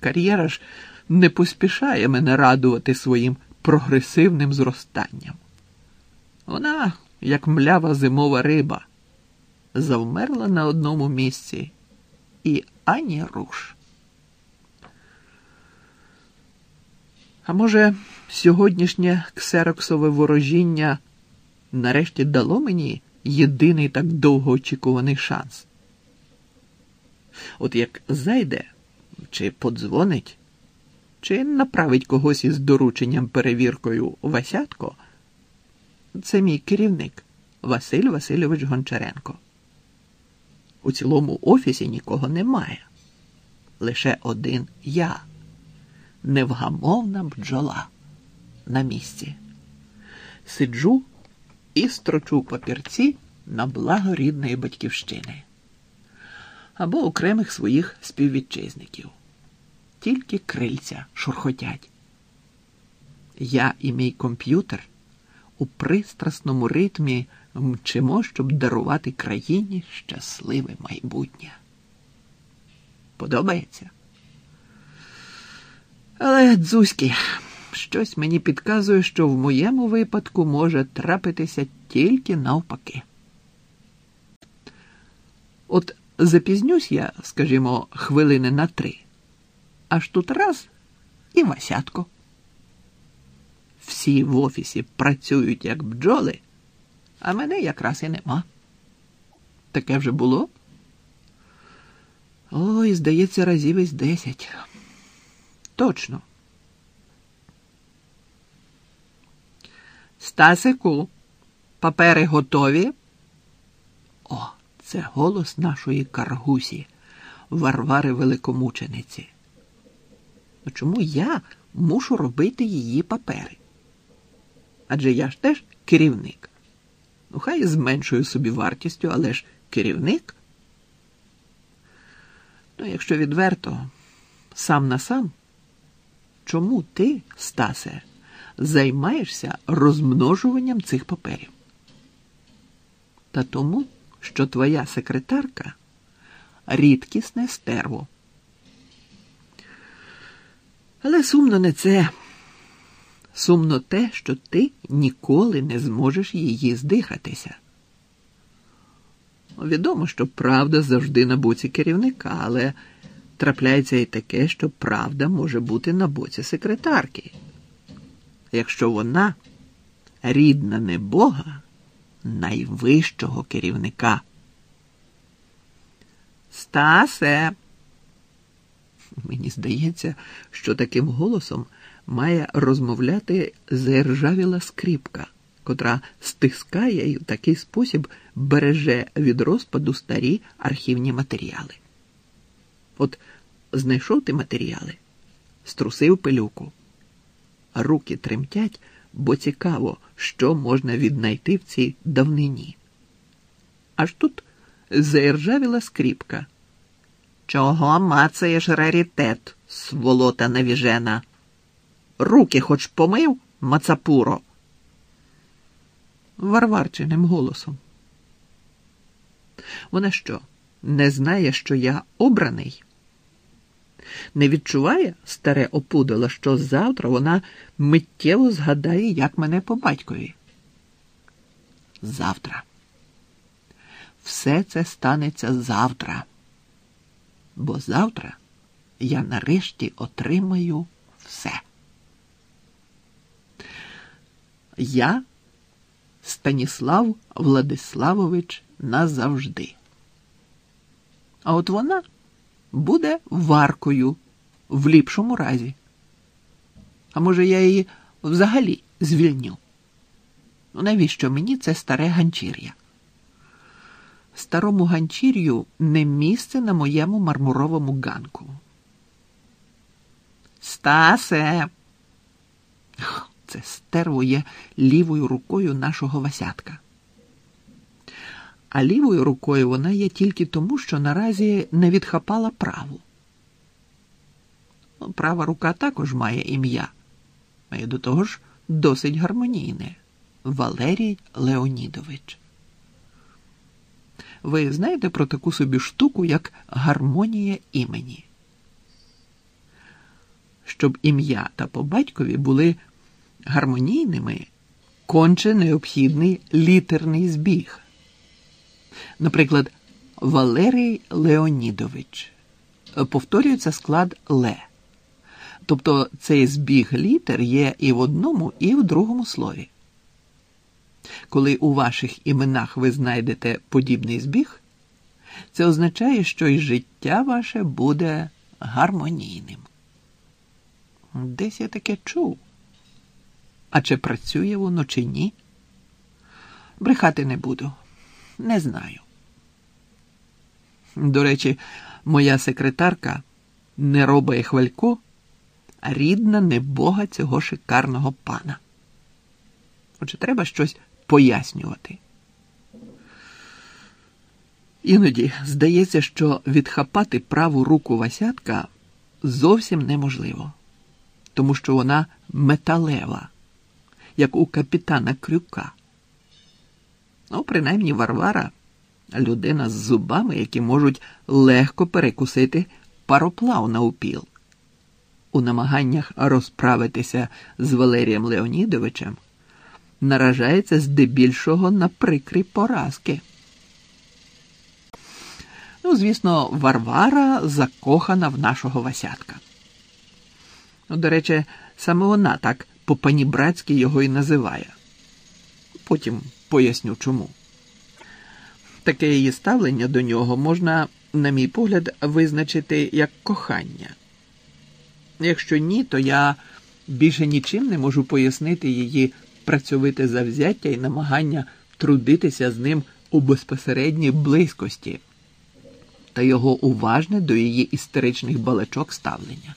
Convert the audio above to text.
кар'єра ж не поспішає мене радувати своїм прогресивним зростанням. Вона, як млява зимова риба, завмерла на одному місці і ані руш. А може, сьогоднішнє ксероксове ворожіння нарешті дало мені єдиний так довгоочікуваний шанс. От як зайде, чи подзвонить, чи направить когось із дорученням перевіркою Васятко, це мій керівник Василь Васильович Гончаренко. У цілому офісі нікого немає. Лише один я, невгамовна бджола на місці. Сиджу і строчу папірці на благо рідної батьківщини або окремих своїх співвітчизників. Тільки крильця шурхотять. Я і мій комп'ютер у пристрасному ритмі мчимо, щоб дарувати країні щасливе майбутнє. Подобається? Але, дзузьки, щось мені підказує, що в моєму випадку може трапитися тільки навпаки. От запізнюсь я, скажімо, хвилини на три, аж тут раз і васятко. Всі в офісі працюють як бджоли, а мене якраз і нема. Таке вже було? Ой, здається, разів із десять. Точно. Стасику, папери готові? О, це голос нашої Каргусі, Варвари Великомучениці. Чому я мушу робити її папери? Адже я ж теж керівник. Ну, хай з меншою собі вартістю, але ж керівник. Ну, якщо відверто, сам на сам, чому ти, Стасе, займаєшся розмножуванням цих паперів? Та тому, що твоя секретарка рідкісне стерво. Але сумно не це. Сумно те, що ти ніколи не зможеш її здихатися. Відомо, що правда завжди на боці керівника, але трапляється і таке, що правда може бути на боці секретарки. Якщо вона рідна не Бога, найвищого керівника. Стасе. Мені здається, що таким голосом має розмовляти заіржавіла скрипка, котра стискає і в такий спосіб береже від розпаду старі архівні матеріали. От знайшов ти матеріали, струсив пилюку, руки тремтять, бо цікаво, що можна віднайти в цій давнині. Аж тут заіржавіла скріпка. Чого мацаєш раритет, сволота навіжена? Руки хоч помив, мацапуро. Варварчиним голосом. Вона що, не знає, що я обраний? Не відчуває старе опудало, що завтра вона миттєво згадає, як мене по батькові. Завтра. Все це станеться завтра. Бо завтра я нарешті отримаю все. Я Станіслав Владиславович назавжди. А от вона буде варкою в ліпшому разі. А може, я її взагалі звільню? Ну, навіщо мені це старе ганчір'я? Старому ганчір'ю не місце на моєму мармуровому ганку. Стасе. Це стерво є лівою рукою нашого Васятка. А лівою рукою вона є тільки тому, що наразі не відхапала праву. Ну, права рука також має ім'я, і до того ж досить гармонійне Валерій Леонідович. Ви знаєте про таку собі штуку, як гармонія імені? щоб ім'я та по батькові були гармонійними, конче необхідний літерний збіг. Наприклад, Валерій Леонідович повторюється склад Ле. Тобто цей збіг літер є і в одному, і в другому слові. Коли у ваших іменах ви знайдете подібний збіг, це означає, що і життя ваше буде гармонійним. Десь я таке чув. А чи працює воно, чи ні? Брехати не буду. Не знаю. До речі, моя секретарка Нероба і Хвалько рідна небога цього шикарного пана. Отже, треба щось пояснювати. Іноді здається, що відхапати праву руку Васятка зовсім неможливо, тому що вона металева, як у капітана Крюка. Ну, принаймні Варвара людина з зубами, які можуть легко перекусити пароплав на упіл. У намаганнях розправитися з Валерієм Леонідовичем наражається здебільшого на прикрі поразки. Ну, звісно, Варвара закохана в нашого Васятка. Ну, До речі, саме вона так по панібратськи його і називає. Потім поясню чому. Таке її ставлення до нього можна, на мій погляд, визначити як кохання. Якщо ні, то я більше нічим не можу пояснити її працьовите завзяття і намагання трудитися з ним у безпосередній близькості та його уважне до її істеричних балачок ставлення.